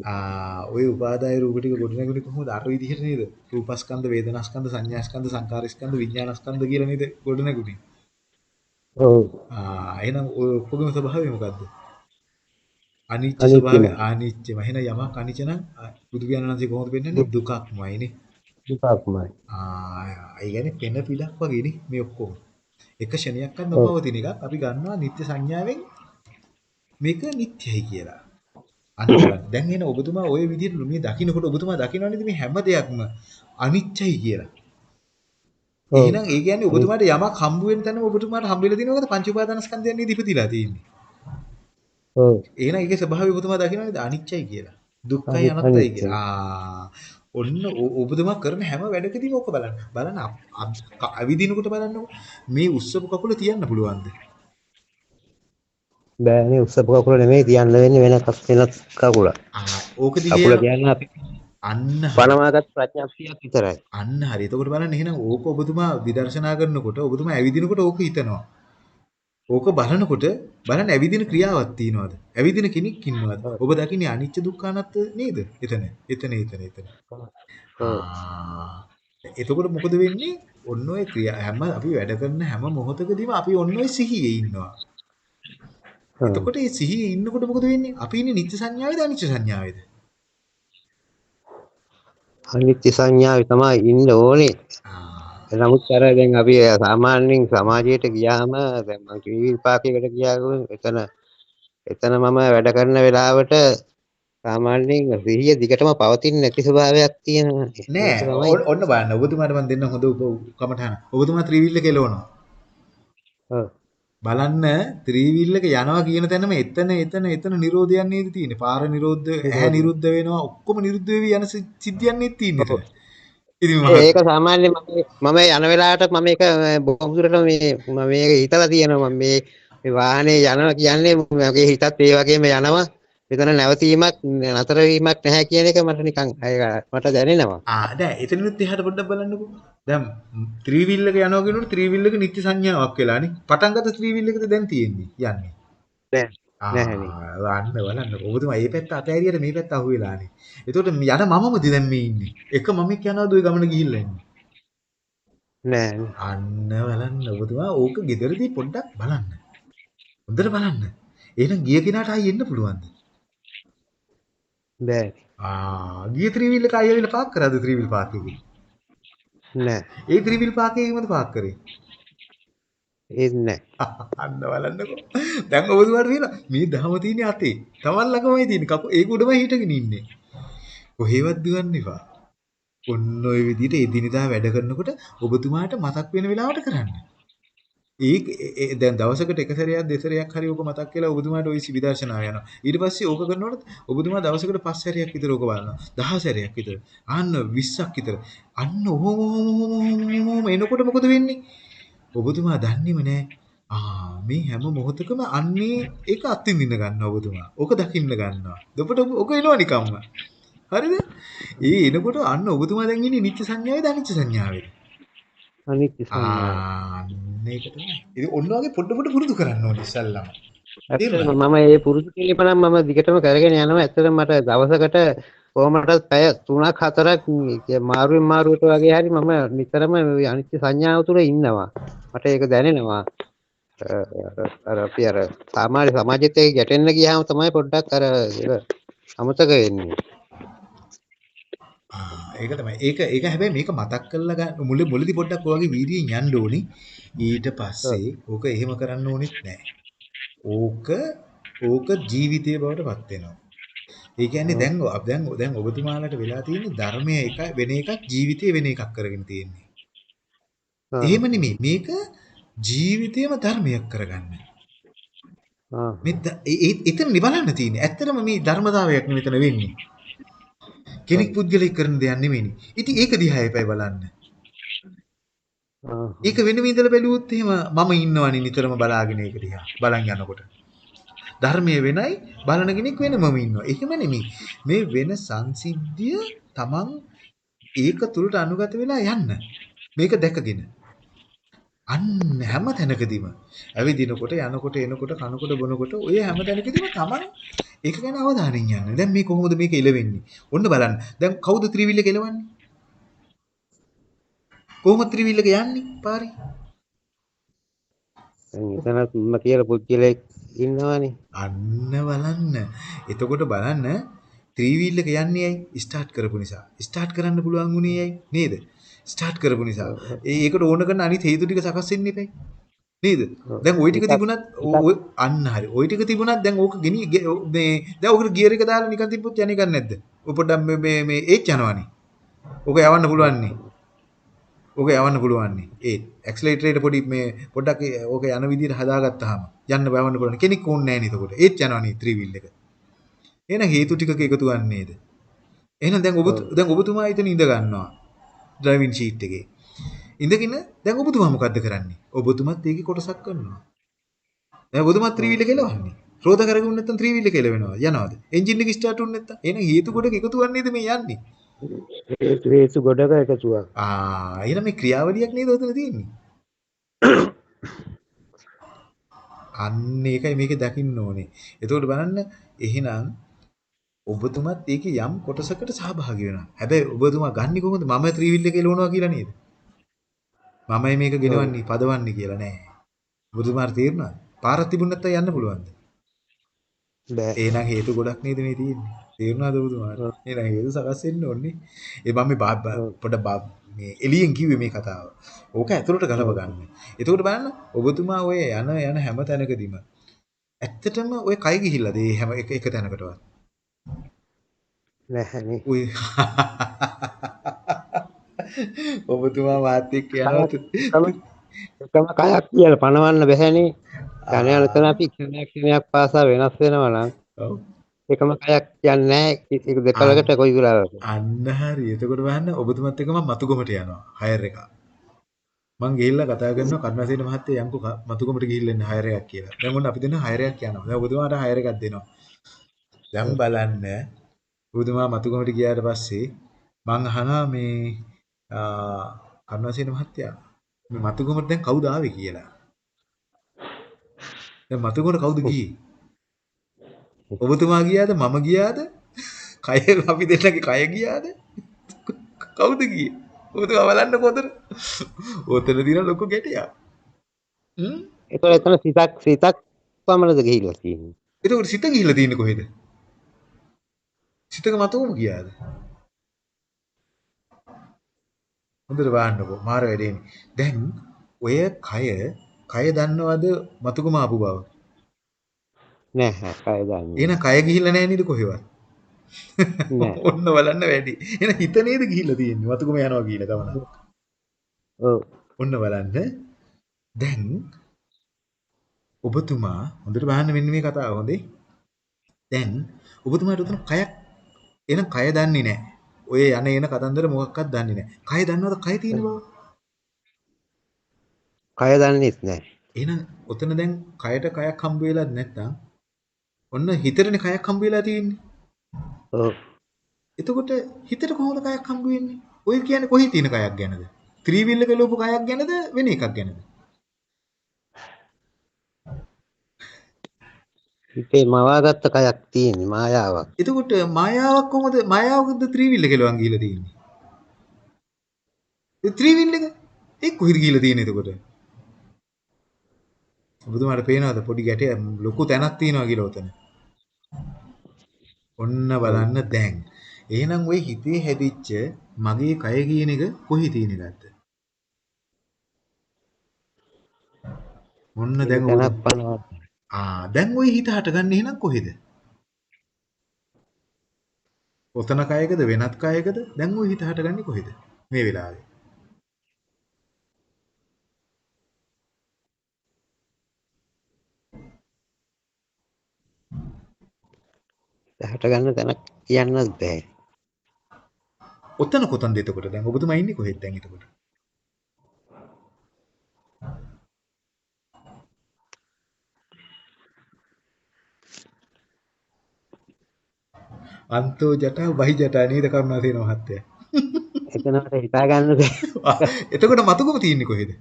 ආ ওই උපාදාය රූප ටික ගොඩනැගුණේ කොහොමද අර විදිහට නේද? රූපස්කන්ධ, වේදනාස්කන්ධ, සංඥාස්කන්ධ, සංකාරස්කන්ධ, විඥානස්කන්ධ කියලා නේද ගොඩනැගුණේ? ඔව් ආ එහෙනම් ඔය ඔක්කොගේම ස්වභාවය මොකද්ද? අනිච්ච. ස්වභාවය අනිච්චම. එහෙනම් යමක් අනිච්ච නම් බුදු පියාණන් වහන්සේ කොහොමද පෙන්වන්නේ? දුකක්මයිනේ. දුකක්මයි. ආ ඒ කියන්නේ පෙන පිටක් වගේනේ මේ ඔක්කොම. එක ක්ෂණයක්වත් ඔව් නොපවතින එකක් අපි ගන්නවා නිත්‍ය සංඥාවෙන් මේක නිත්‍යයි කියලා. බලන්න. දැන් එන ඔබතුමා ওই විදිහට මේ දකින්නකොට ඔබතුමා දකින්නවනේ මේ හැම දෙයක්ම අනිත්‍යයි කියලා. එහෙනම් ඒ කියන්නේ ඔබතුමාට යමක් හම්බ වෙන තැනම ඔබතුමාට හම්බ වෙලා තියෙන මොකද පංච උපාදානස්කන්ධයන් නේද ඉපදිලා තියෙන්නේ. ඔව් එහෙනම් ඒකේ ස්වභාවය ඔබතුමා දකින්නවනේ අනිත්‍යයි කියලා. දුක්ඛයි අනි- අනාත්තයි. කියලා. ආ ඔන්න ඔබතුමා කරන හැම වැඩකදීම ඔක බලන්න. බලන්න අවිදිනකොට බලන්නකො. මේ උස්සපු කකුල තියන්න පුළුවන්ද? බෑනේ උස්සපු කකුල නෙමෙයි තියන්න වෙන්නේ වෙන කක් වෙන කකුල. ඕක දිගේ අන්න. පනවාගත් ප්‍රඥාක්තියක් විතරයි. අන්න හරි. එතකොට බලන්න එහෙනම් ඕක ඔබතුමා විදර්ශනා කරනකොට ඔබතුමා ඇවිදිනකොට ඕක හිතනවා. ඕක බලනකොට බලන්න ඇවිදින ක්‍රියාවක් තියනවාද? ඇවිදින කෙනෙක් ඉන්නවද? ඔබ දකින්නේ අනිච්ච දුක්ඛ අනාත්ත නේද? එතන. එතන එතන එතන. එතකොට මොකද වෙන්නේ? ඔන්න ඔය ක්‍රියා හැම අපි වැඩ කරන හැම මොහොතකදීම අපි ඔන්න ඔය සිහියේ ඉන්නවා. එතකොට මේ සිහියේ ඉන්නකොට මොකද වෙන්නේ? අපි ඉන්නේ නිත්‍ය සංඥාවේද අනිත්‍ය සංඥාවේද? අනිත්‍ය සංඥාවේ තමයි ඉන්න ඕනේ. ආ. නමුත් අර දැන් අපි සාමාන්‍යයෙන් සමාජයට ගියාම දැන් මං ත්‍රිවිල් විපාකයකට ගියාම එතන එතන මම වැඩ කරන වෙලාවට සාමාන්‍යයෙන් සිහිය දිගටම පවතින නැති ස්වභාවයක් තියෙනවා. නෑ. ඔන්න- බලන්න ඔබතුමාට මම දෙන්න හොඳ කමටහන. ඔබතුමා ත්‍රිවිල් එක එලවනවා. බලන්න ත්‍රිවිල් එක යනවා කියන තැනම එතන එතන එතන නිරෝධයක් නේද තියෙන්නේ. පාර නිරෝධ, ඇහැ නිරුද්ධ වෙනවා, ඔක්කොම නිරුද්ධ වෙවි යන සි- සිද්ධියක් නේද තියෙන්නේ. ඒක සාමාන්‍යයෙන් මම යන වෙලාවට මම ඒක බොහොම දුරට මේ මම මේක හිතලා තියෙනවා මම මේ මේ වාහනේ යනවා කියන්නේ මගේ හිතත් ඒ වගේම යනවා මෙතන නැවතීමක් නතර වීමක් නැහැ කියන එක මට නිකන් මට දැනෙනවා ආ දැන් එතනිනුත් එහාට පොඩ්ඩක් බලන්නකෝ. දැන් ත්‍රිවිල් එක යනවා කියනකොට ත්‍රිවිල් එක නිත්‍ය සංඥාවක් වෙලානේ. පටන් ගත්ත ත්‍රිවිල් එකද දැන් තියෙන්නේ යන්නේ. නෑ ආ නැහැනේ. අන්න බලන්න. ඔබතුමා මේ පැත්ත අතෑරියට මේ පැත්ත අහුවෙලානේ. එතකොට යන මමමද දැන් මේ ඉන්නේ. එක මමෙක් යනවාද ওই ගමන ගිහිල්ලා ඉන්නේ. නෑ අන්න බලන්න ඔබතුමා ඕක ගෙදරදී පොඩ්ඩක් බලන්න. හොඳට බලන්න. එහෙනම් ගිය කෙනාට ආයෙ එන්න පුළුවන්ද? බෑ ආ ගිය ත්‍රිවිල් එක ආයෙ වෙලා පාක් කරාද ත්‍රිවිල් පාක් එකේ? නෑ ඒ ත්‍රිවිල් පාක් එකේමද පාක් කරේ? ඒත් නෑ අන්න බලන්නකෝ. දැන් ඔබතුමාට වෙලා මේ දහම තියෙන්නේ අතේ. Taman ළඟමයි තියෙන්නේ. කපු ඒක උඩමයි හිටගෙන ඉන්නේ. කොහෙවත් දුවන්න එපා. ඔන්න ඔය විදිහට එදිනෙදා වැඩ කරනකොට ඔබතුමාට මතක් වෙන වෙලාවට කරන්න. ඒක ඒ- ඒ- දැන් දවසකට එක සැරයක් දෙසරයක් හරි ඕක මතක් වෙලා ඔබතුමාට ওই විදර්ශනාව යනවා. ඊට පස්සේ ඕක කරනකොට ඔබතුමා දවසකට පස් සැරයක් විතර ඕක බලනවා. 10 සැරයක් විතර. අන්න 20ක් විතර. අන්න ඔහොම ඔහොම ඔහොම එනකොට මොකද වෙන්නේ? ඔබතුමා දන්නේම නෑ. ආ මේ හැම මොහොතකම අන්නේ ඒක අත්විඳින්න ගන්නවා ඔබතුමා. ඕක දකින්න ගන්නවා. දෙපට ඔක එනවා නිකම්ම. හරිද? ඒ එනකොට අන්න ඔබතුමා දැන් ඉන්නේ නිත්‍ය සංඥාවේද අනිත්‍ය සංඥාවේද? අනිත්‍ය සංඥාව ආ මේක තමයි. ඉතින් ඔන්න වගේ පොඩ පොඩ පුරුදු කරන්න ඕනේ ඉස්සල්ලාම. මම ඒ පුරුදු කිරීම නම් මම දිගටම කරගෙන යනවා ඇත්තටම මට දවසකට කොහමදත් පැය 3ක් 4ක් මාරුවෙන් මාරුවට වගේ හරි මම නිතරම අනිත්‍ය සංඥාව තුළ ඉන්නවා මට ඒක දැනෙනවා අර- අපි අර සාමාන්‍ය සමාජෙත් එක්ක ගැටෙන්න ගියාම තමයි පොඩ්ඩක් අර අමතක වෙන්නේ ආ ඒක තමයි. ඒක ඒක හැබැයි මේක මතක් කරලා ගන්න මුල මුලදී පොඩ්ඩක් ඔය වගේ වීඩියෙන් යන්න ඕනි. ඊට පස්සේ ඕක එහෙම කරන්න ඕනෙත් නැහැ. ඕක ඕක ජීවිතයේ බවට පත් වෙනවා. ඒ කියන්නේ දැන් දැන් දැන් ඔබතුමාලට වෙලා තියෙන්නේ ධර්මයේ එක වෙන එකක් ජීවිතයේ වෙන එකක් කරගෙන තියෙන්නේ. එහෙම නෙමෙයි. මේක ජීවිතේම ධර්මයක් කරගන්න. ආ, මේ ද- ඒ- ඒ- එතනනේ බලන්න තියෙන්නේ. ඇත්තටම මේ ධර්මතාවයක් මෙතන වෙන්නේ. කෙනෙක් පුද්ගලික කරන දෙයක් නෙමෙයිනේ. ඉතින් ඒක දිහා එපයි බලන්න. ආ. ඒක වෙනම ඉඳලා බැලුවොත් එහෙම මම ඉන්නවනේ නිතරම බලාගෙන ඒක දිහා. බලන් යනකොට. ධර්මයේ වෙනයි බලන කෙනෙක් වෙනමම ඉන්නවා. එහෙම නෙමෙයි. මේ වෙන සංසිද්ධිය තමන් ඒක තුලට අනුගත වෙලා යන්න. මේක දැකගෙන. අන්න හැම තැනකදීම ඇවිදිනකොට යනකොට එනකොට කනකොට බොනකොට ඔය හැම තැනකදීම Taman ඒක ගැන අවධානයෙන් යන්න. දැන් මේ කොහොමද මේක එලවෙන්නේ? ඔන්න බලන්න. දැන් කවුද ත්‍රිවිල්ලක එලවන්නේ? කොහොමද ත්‍රිවිල්ලක යන්නේ පාරේ? දැන් එතනත් මම කියලා පුද්ගලයෙක් ඉන්නවනේ. අන්න බලන්න. එතකොට බලන්න ත්‍රිවිල් එක යන්නේ ඇයි? ස්ටාර්ට් කරපු නිසා. ස්ටාර්ට් කරන්න පුළුවන් වුණේ ඇයි? නේද? ස්ටාර්ට් කරපු නිසා. ඒ ඒකට ඕන කරන අනිත් හේතු ටික සකස් වෙන්න ඉපැයි. නේද? දැන් ওই ටික තිබුණත් ඔය අන්න හරි. ওই ටික තිබුණත් දැන් ඕක ගෙනි මේ දැන් ඕකට ගියර් එක දාලා නිකන් තිබ්බොත් යන්නේ ගන්න නැද්ද? ඔය පොඩ්ඩක් මේ මේ මේ ඒච් යනවනේ. ඕක යවන්න පුළුවන් නේ. ඕක යවන්න පුළුවන් නේ. ඒ ඇක්සලරේටර් එක පොඩි මේ පොඩ්ඩක් ඕක යන විදිහට හදාගත්තාම යන්න බවන්න පුළුවන්. කෙනෙක් ඕනේ නැහැ නේ එතකොට. ඒච් යනවනේ 3 wheel එක. එහෙනම් හේතු ටිකක එකතු වන්නේද? එහෙනම් දැන් ඔබ දැන් ඔබතුමා එතන ඉඳ ගන්නවා. ඩ්‍රයිවිං ෂීට් එකේ. ඉඳගෙන දැන් ඔබතුමා මොකද්ද කරන්නේ? ඔබතුමත් ඒකේ කොටසක් කරනවා. දැන් ඔබතුමා ත්‍රිවිල් එක එලවන්නේ. රෝද කරගුණ නැත්නම් ත්‍රිවිල් එක එලවෙනවා. යනවාද? එන්ජින් එක ස්ටාර්ට් වුනේ නැත්නම් එහෙනම් හේතු කොටක එකතු වන්නේද මේ යන්නේ? හේතු හේතු ගොඩක එකතුවක්. ආ එහෙනම් මේ ක්‍රියාවලියක් නේද උතන තියෙන්නේ? අන්න ඒකයි මේක දකින්න ඕනේ. එතකොට බලන්න එහෙනම් ඔබතුමත් ඒකේ යම් කොටසකට සහභාගී වෙනවා. හැබැයි ඔබතුමා ගන්නෙ කොහොමද? මම ත්‍රිවිල් එක එලවනවා කියලා නේද? මමයි මේක ගෙනවන්නේ පදවන්නේ කියලා නෑ. ඔබතුමාට තේරුණාද? පාරක් තිබුණ නැත්නම් යන්න පුළුවන්ද? බෑ. එහෙනම් හේතු ගොඩක් නේද මේ තියෙන්නේ. තේරුණාද ඔබතුමාට? එහෙනම් හේතු සකස් වෙන්න ඕනේ. ඒ මම මේ පොඩ මේ එළියෙන් කිව්වේ මේ කතාව. ඕක ඇතුළට ගලව ගන්න. එතකොට බලන්න ඔබතුමා ඔය යන යන හැම තැනකදීම ඇත්තටම ඔය කයි ගිහිල්ලාද? මේ හැම එක එක තැනකටවත්. නැහැනේ. උයි. ඔබතුමා මාත් එක්ක යනවා. එකම කයක් කියලා පණවන්න බැහැනේ. යන යන තැන අපි ක්ෂණයක් ක්ෂණයක් පාසා වෙනස් වෙනවා නම්. ඔව්. එකම කයක් යන්නේ. ඒක දෙකලකට කොයි වෙලාවක. අන්න හරි. එතකොට බලන්න ඔබතුමත් එක්ක මම මතුගමට යනවා. හයර් එක. මං ගිහිල්ලා කතා කරනවා කරුණාසේන මහත්තයා යන්කෝ මතුගමට ගිහිල්ලා එන්න හයර් එකක් කියලා. දැන් ඔන්න අපි දෙන්න හයර් එකක් යනවා. දැන් ඔබතුමාට හයර් එකක් දෙනවා. දැන් බලන්න ඔබතුමා මතුගමට ගියාට පස්සේ මං අහනවා මේ කරුණාසේන මහත්තයා මේ මතුගමට දැන් කවුද ආවේ කියලා. දැන් මතුගමට කවුද ගියේ? ඔබතුමා ගියාද මම ගියාද? කය අපි දෙන්නගේ කය ගියාද? කවුද ගියේ? ඔබතුමා බලන්න කොතන? ඔතන දින ලොකු ගැටයක්. හ්ම්? ඒතකොට එතන සිතක් සිතක් පමණද ගිහිල්ලා තියෙන්නේ. එතකොට සිත ගිහිල්ලා තියෙන්නේ කොහෙද? සිතක මතකම ගියාද? හොඳට බලන්නකෝ මාර වැඩේනේ. දැන් ඔය කය කය දන්නවද මතකම ආපු බව? නැහැ කය දන්නේ. එහෙනම් කය ගිහිල්ලා නැහැ නේද කොහෙවත්? ඔන්න බලන්න වැඩි. එහෙනම් හිත නේද ගිහිල්ලා තියෙන්නේ මතකම යනවා කියලා ගමන. ඔව්. ඔන්න බලන්න. දැන් ඔබතුමා හොඳට බලන්න මෙන්න මේ කතාව හොඳේ. දැන් ඔබතුමාට උතන කයක් එහෙනම් කය දන්නේ නැහැ. ඔය යන එන කතන්දර මොකක්වත් දන්නේ නැහැ. කය දන්නවද කය තියෙන බව? කය දන්නේත් නැහැ. එහෙනම් ඔතන දැන් කයට කයක් හම්බ වෙලාද නැත්නම් ඔන්න හිතටනේ කයක් හම්බ වෙලා තියෙන්නේ. ඔව්. එතකොට හිතට කොහොමද කයක් හම්බ වෙන්නේ? ඔය කියන්නේ කොහේ තියෙන කයක් ගැනද? ත්‍රිවිල් එක ලෝපු කයක් ගැනද වෙන එකක් ගැනද? හිතේ මවාගත්ත කයක් තියෙන්නේ මායාවක්. එතකොට මායාවක් කොහොමද මායාවකද ත්‍රිවිල් එක ලවන් ගිහිලා තියෙන්නේ? ඒ ත්‍රිවිල් එක ඒ කොහෙද ගිහිලා තියෙන්නේ එතකොට? ඔබතුමාට පේනවද පොඩි ගැටයක් ලොකු තැනක් තියෙනවා කියලා උතන? ඔන්න බලන්න දැන්. එහෙනම් ওই හිතේ හැදිච්ච මගේ කය කියන එක කොහි තියෙනවද? ඔන්න දැන් ඔබ තැනක් පනවා. ආ දැන් ওই හිත හටගන්නේ එහෙනම් කොහෙද? ඔතන කයකද වෙනත් කයකද? දැන් ওই හිත හටගන්නේ කොහෙද? මේ වෙලාවේ. හට ගන්න තැනක් කියන්නත් බෑ. ඔතන කොතනද එතකොට? දැන් ඔබතුමා ඉන්නේ කොහෙද දැන් එතකොට? අන්තෝ ජටා බහි ජටා නේද කරුණාසේන මහත්තයා. එතනට හිතා ගන්න බෑ. එතකොට මතකම තියෙන්නේ කොහෙද?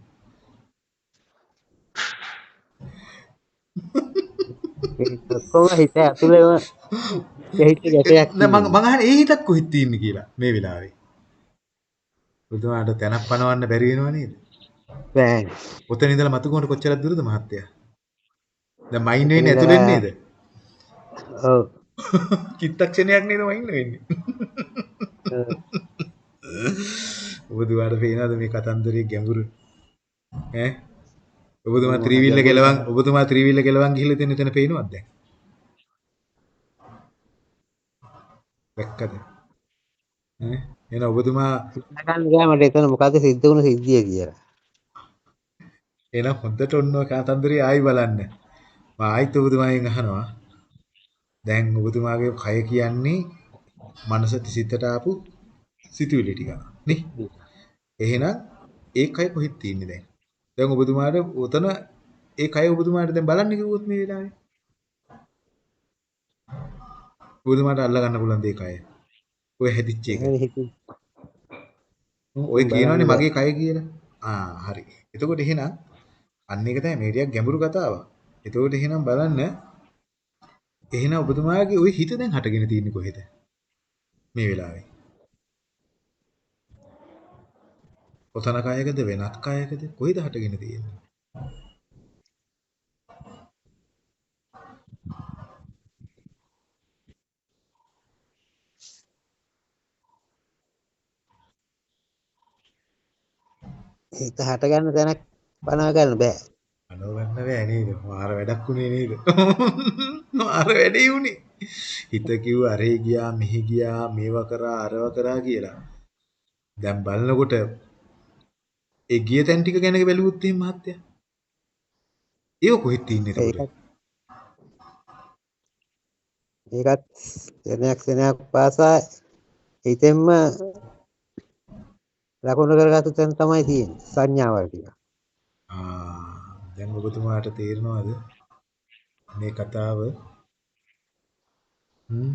ඔක්කොම හිත ඇතුළේම හිත ගැටයක් නෑ මං මං අහන්නේ ඒ හිතක් කොහෙද තියෙන්නේ කියලා මේ වෙලාවේ. ඔබතුමාට තැනක් පනවන්න බැරි වෙනව නේද? බෑ ඔතන ඉඳලා මතුකොන්ට කොච්චරක් දුරද මහත්තයා? දැන් මයින් වෙන්නේ ඇතුලෙන් නේද? ඔව් චිත්තක්ෂණයක් නේද මයින් වෙන්නේ. ඔබතුමාට පේනවද මේ කතන්දරයේ ගැඹුර? ඈ? ඔබතුමා ත්‍රිවිල්ල කෙලවන් ඔබතුමා ත්‍රිවිල්ල කෙලවන් ගිහිල්ලා තියෙන තැන පේනවද දැන්? දැක්කද? ඈ? එන ඔබතුමා හිතාගන්න ගෑ මට එතන මොකද්ද සිද්ධ වුණ සිද්ධිය කියලා. එහෙනම් හොඳට ඔන්න ඔය කතන්දරේ ආයි බලන්න. මම ආයිත් ඔබතුමාගෙන් අහනවා. දැන් ඔබතුමාගේ කය කියන්නේ මනස සිතට ආපු සිතුවිලි ටික. නේ? එහෙනම් ඒ කය කොහෙද තියෙන්නේ දැන්? දැන් ඔබතුමාට උතන ඒ කය ඔබතුමාට දැන් බලන්න කිව්වොත් මේ වෙලාවේ. ඔබතුමාට අල්ල ගන්න පුළුවන් දේ කය. ඔය හැදිච්ච එක. ඔය කියනවනේ මගේ කය කියලා. ආ හරි. එතකොට එහෙනම් අන්න ඒක තමයි මේ ටිකක් ගැඹුරු කතාවක්. එතකොට එහෙනම් බලන්න එහෙනම් ඔබතුමාගේ ওই හිත දැන් හටගෙන තියෙන්නේ කොහෙද? මේ වෙලාවේ. කොතන කයකද වෙනත් කයකද කොහෙද හටගෙන තියෙන්නේ? හිත හට ගන්න තැනක් පනව ගන්න බෑ. අනව ගන්න බෑ නේද? මාර වැඩක් උනේ නේද? මාර වැඩේ උනේ. හිත කිව්ව අරේ ගියා මෙහි ගියා මේවා කරා අරව කරා කියලා. දැන් බලනකොට ඒ ගිය තැන් ටික ගැන බැලුවොත් එහෙම මහත්තයා. ඒව කොහෙද තින්නේ එතකොට? ඒකත් සෙනයක් සෙනයක් පාසා හිතෙන්ම ලකුණු කරගත්තු තැන තමයි තියෙන්නේ සංඥාවල් ටික. ආ දැන් ඔබතුමාට තේරෙනවද මේ කතාව? හ්ම්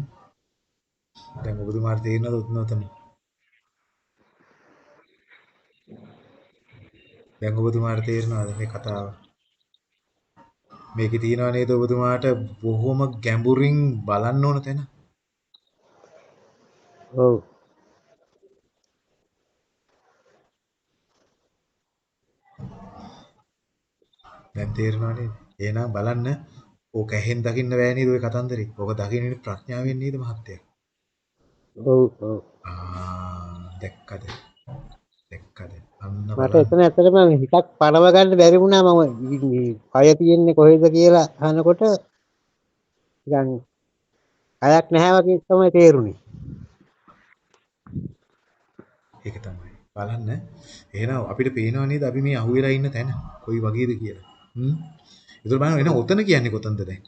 දැන් ඔබතුමාට තේරෙනවද උත්න දැන් ඔබතුමාට තේරෙනවද මේ කතාව? මේකේ තියෙනව නේද ඔබතුමාට බොහොම ගැඹුරින් බලන්න ඕන තැන? ඔව්. දැන් තේරෙනව නේද? එහෙනම් බලන්න ඕක ඇහෙන් දකින්න බෑ නේද ඔය කතන්දරේ? ඕක දකින්නේ ප්‍රඥාවෙන් නේද මහත්තයා? ඔව් ඔව්. ආ දැක්කද? මට. එතන ඇත්තටම හිතක් පනව ගන්න බැරි වුණා මම කය තියෙන්නේ කොහෙද කියලා අහනකොට නිකන් කයක් නැහැ වගේ තමයි තේරුනේ. ඒක තමයි. බලන්න. එහෙනම් අපිට පේනව නේද අපි මේ අහුවෙලා ඉන්න තැන කොයි වගේද කියලා. හ්ම්. ඒතර බලන්න එහෙනම් ඔතන කියන්නේ කොතනද දැන්?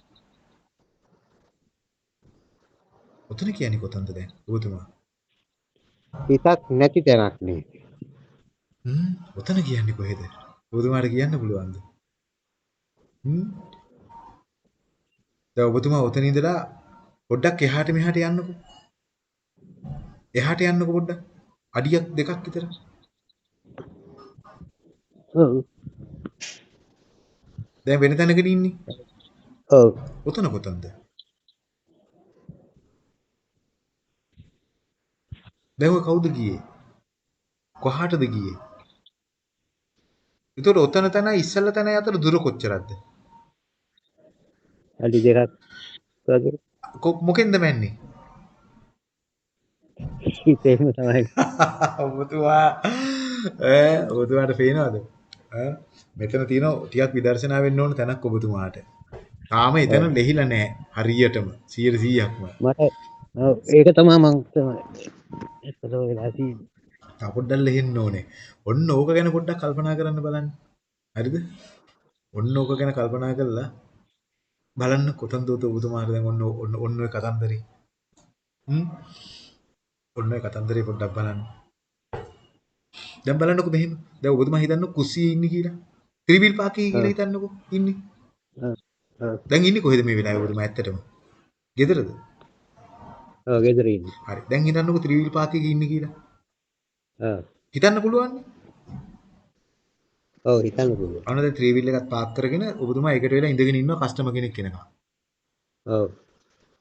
ඔතන කියන්නේ කොතනද දැන්? ඔබතුමා. හිතක් නැති තැනක් නේ. හ්ම්. ඔතන කියන්නේ කොහෙද? ඔබතුමාට කියන්න පුළුවන්ද? හ්ම්. දැන් ඔබතුමා ඔතන ඉඳලා පොඩ්ඩක් එහාට මෙහාට යන්නකෝ. එහාට යන්නකෝ පොඩ්ඩක්. අඩියක් දෙකක් විතර. ඔව්. දැන් වෙන තැනකට ඉන්නේ. ඔව්. ඔතන කොතනද? දැන් ඔය කවුද ගියේ? කොහාටද ගියේ? ඒතකොට ඔතන තැන ඉස්සල්ලා තැන අතර දුර කොච්චරද? අඩි දෙකක් වගේ මොකෙන්ද මැන්නේ? හිතේම තමයි. ඔබතුමා ඈ ඔබතුමාට පේනවද? ඈ මෙතන තියෙන ටිකක් විදර්ශනා වෙන්න ඕන තැනක් ඔබතුමාට. තාම එතන ලෙහිලා නැහැ. හරියටම 100%ක්ම. මට ඒක තමයි මං තමයි. ඒකද වෙලා තියෙන්නේ. තා පොඩ්ඩක් ලෙහෙන්න ඕනේ. ඔන්න ඕක ගැන පොඩ්ඩක් කල්පනා කරන්න බලන්න. හරිද? ඔන්න ඕක ගැන කල්පනා කරලා බලන්න කොතනද ඔබතුමාට දැන් ඔන්න ඔන්න ඔන්න ඔය කතන්දරේ. හ්ම්? ඔන්න ඔය කතන්දරේ පොඩ්ඩක් බලන්න. දැන් බලන්නකෝ මෙහෙම. දැන් ඔබතුමා හිතන්න කුස්සියේ ඉන්නේ කියලා. ත්‍රිවිල් පාකේ කියලා හිතන්නකෝ ඉන්නේ. දැන් ඉන්නේ කොහෙද මේ වෙලාවේ ඔබතුමා ඇත්තටම? ගෙදරද? ඔව් ගෙදර ඉන්නේ. හරි. දැන් හිතන්නකෝ ත්‍රිවිල් පාකේ ඉන්නේ කියලා. හිතන්න පුළුවන්. ඔව් හිතන්න පුළුවන්. අන්න දැන් ත්‍රිවිල් එකක් පාක් කරගෙන ඔබතුමා ඒකට වෙලා ඉඳගෙන ඉන්නවා කස්ටමර් කෙනෙක් එනකම්. ඔව්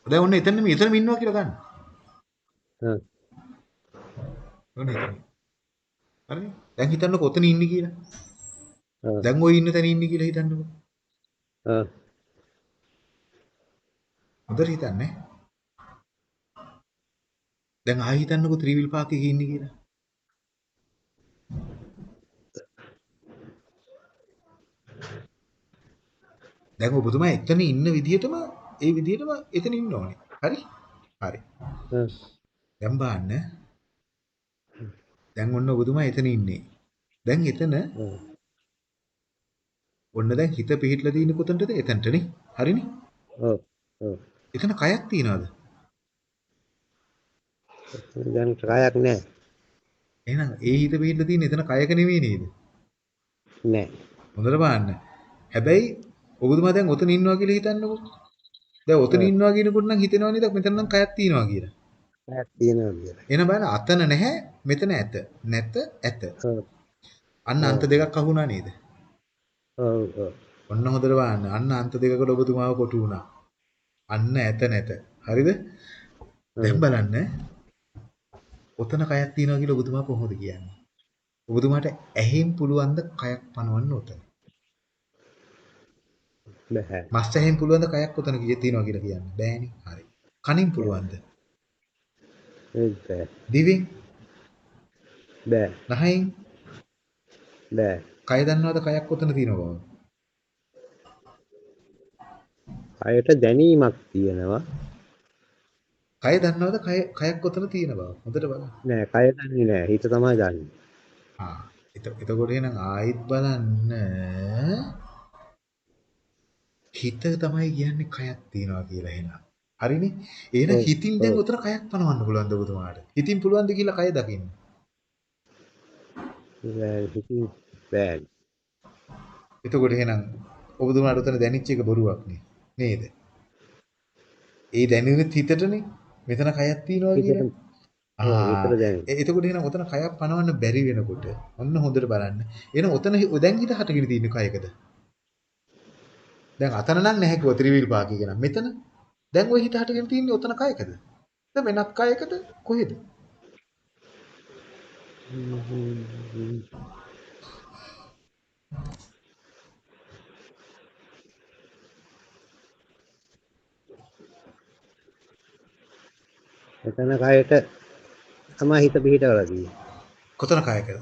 දැන් ඔන්න එතනම එතනම ඉන්නවා කියලා ගන්න. හ්ම් ඔන්න එතන. හරිනේ? දැන් හිතන්නකෝ ඔතන ඉන්නේ කියලා. දැන් ඔය ඉන්න තැන ඉන්නේ කියලා හිතන්නකෝ. ඔව් හොඳට හිතන්නේ. දැන් ආයෙ හිතන්නකෝ ත්‍රිවිල් පාක් ඉන්නේ කියලා. දැන් ඔබතුමා එතන ඉන්න විදිහටම ඒ විදිහටම එතන ඉන්න ඕනේ. හරි? හරි. දැන් බලන්න. දැන් ඔන්න ඔබතුමා එතන ඉන්නේ. දැන් එතන ඔව් ඔන්න දැන් හිත පිහිටලා තියෙන්නේ කොතනටද? එතනටනේ. හරිනේ? ඔව් ඔව් එතන කයක් තියනවාද? දැන් කායක් නැහැ එහෙනම් ඒ හිත පිහිටලා තියෙන්නේ එතන කයක නෙවෙයි නේද? නැහැ හොඳට බලන්න. හැබැයි ඔබතුමා දැන් ඔතන ඉන්නවා කියලා හිතන්නකෝ. දැන් ඔතන ඉන්නවා කියනකොට නම් හිතෙනවා නේද මෙතන නම් කයක් තියනවා කියලා. කායක් තියෙනවා කියලා එහෙනම් බලන්න අතන නැහැ මෙතන ඇත. නැත ඇත. අන්න අන්ත දෙකක් අහුණා නේද? ඔව් ඔව් ඔන්න හොඳට බලන්න. අන්න අන්ත දෙකකට ඔබතුමාව කොටු වුණා. අන්න ඇත නැත. හරිද? දැන් බලන්න. ඔතන කයක් තියනවා කියලා ඔබතුමා කොහොමද කියන්නේ? ඔබතුමාට ඇහෙන් පුළුවන් ද කයක් පනවන්න ඔතන? බෑ මස් ඇහෙන් පුළුවන් ද කයක් ඔතන කිය තියනවා කියලා කියන්න? බෑනේ. හරි. කනින් පුළුවන්ද? බෑ දිවෙන්? බෑ නහයෙන්? බෑ කය දන්නවද කයක් ඔතන තියෙනවා බව? අයට දැනීමක් තියෙනවා කය දන්නවද කය කයක් ඔතන තියෙන බව? හොඳට බලන්න. නෑ කය දන්නේ නෑ හිත තමයි දන්නේ ආ එත- එතකොට එහෙනම් ආයිත් බලන්න හිත තමයි කියන්නේ කයක් තියනවා කියලා එහෙනම්. හරිනේ? එහෙනම් හිතින් දැන්. උතර කයක් පනවන්න පුළුවන්ද ඔබතුමාට? හිතින් පුළුවන්ද කියලා කය දකින්න. බෑ හිතින් බෑ එතකොට එහෙනම් ඔබතුමාට උතන දැනෙච්ච එක බොරුවක් නේ. නේද? ඒ දැනෙන්නේ හිතටනේ. මෙතන කයක් තියනවා. ඔව් ආ එතකොට එහෙනම් උතන කයක් පනවන්න බැරි වෙනකොට ඔන්න හොඳට බලන්න. එහෙනම් උතන හි- දැන් හිත හටගෙන තියෙන කයකද? දැන් අතන නම් නැහැ කිව්ව ත්‍රිවිල් පාකී කියන. මෙතන දැන් ওই හිත හටගෙන තියෙන්නේ උතන කයකද? දැන් වෙනත් කයකද? කොහෙද? එතන කයට තමයි හිත පිහිටවලා තියෙන්නේ කොතන කයකද?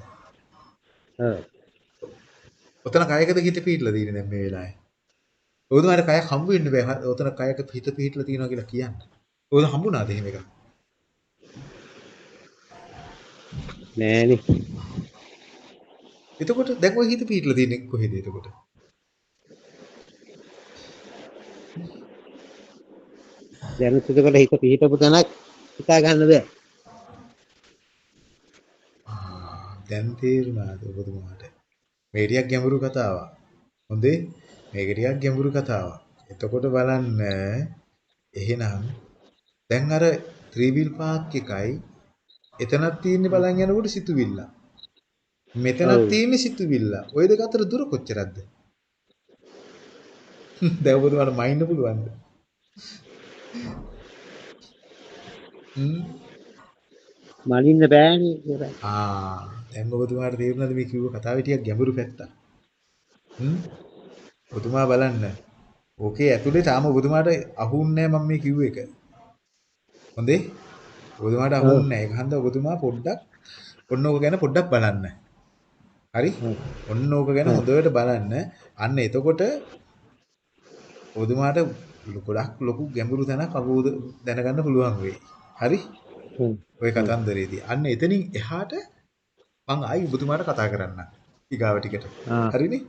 ඔව් උතන කයකද හිත පිහිටලා තියෙන්නේ දැන් මේ වෙලාවේ. ඔබතුමාට කයක් හම්බ වෙන්න බෑ. උතන කයක හිත පිහිටලා තියෙනවා කියලා කියන්න. ඔබ හම්බුණාද එහෙම එකක්? නෑනේ එතකොට දැන් ওই හිත පිහිටලා තියෙන්නේ කොහෙද එතකොට? දැන් එතකොට හිත පිහිටපු තැනක් හිතා ගන්න බෑ දැන් තේරුණාද ඔබතුමාට? මේ ටිකක් ගැඹුරු කතාවක්. හොඳේ? මේක ටිකක් ගැඹුරු කතාවක්. එතකොට බලන්න එහෙනම් දැන් අර ත්‍රිවිල් පාක් එකයි එතනක් තියෙන්නේ බලන් යනකොට සිතුවිල්ල. මෙතනක්. තියෙන්නේ සිතුවිල්ල. ওই දෙක අතර දුර කොච්චරද? දැන් ඔබතුමාට මයින්න පුළුවන්ද? හ්ම් මනින්න බෑනේ කියලා. ආ දැන් ඔබතුමාට තේරුණාද මේ කිව්ව කතාවේ ටිකක් ගැඹුරු පැත්ත? හ්ම් ඔබතුමා බලන්න. ඕකේ ඇතුලේ තාම ඔබතුමාට අහුන්නේ නැහැ මම මේ කිව්ව එක. හොඳේ? ඔබතුමාට අහුන්නේ නැහැ. ඒක හන්ද ඔබතුමා පොඩ්ඩක් ඔන්න ඕක ගැන පොඩ්ඩක් බලන්න. හරි? ඔන්න ඕක ගැන හොඳට බලන්න. අන්න එතකොට ඔබතුමාට ගොඩක් ලොකු ගැඹුරු තැනක් අවබෝධ දැනගන්න පුළුවන් වෙයි. හරි? ওই කතන්දරේදී. අන්න එතනින් එහාට මං ආයි ඔබතුමාට කතා කරන්න. ඊගාව ටිකට. හරිනේ?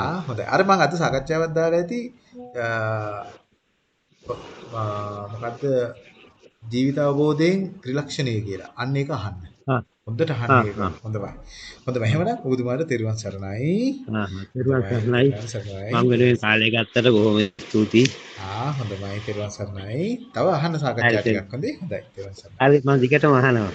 ආ හොඳයි. අර මං අද සාකච්ඡාවක් දාලා ඇති මොකද්ද ජීවිත අවබෝධයෙන් ත්‍රිලක්ෂණය කියලා. අන්න ඒක අහන්න. හොඳට අහන්න ඒක. හොඳයි. හොඳයි. එහෙමනම් ඔබතුමාට තෙරුවන් සරණයි. තෙරුවන් සරණයි. මම වෙනුවෙන් කාලය ගත්තට බොහොම ස්තුතියි ආ හොඳයි. තෙරුවන් සරණයි. තව අහන්න සාකච්ඡා ටිකක් හොඳේ. හොඳයි. තෙරුවන් සරණයි. හරි මම දිගටම අහනවා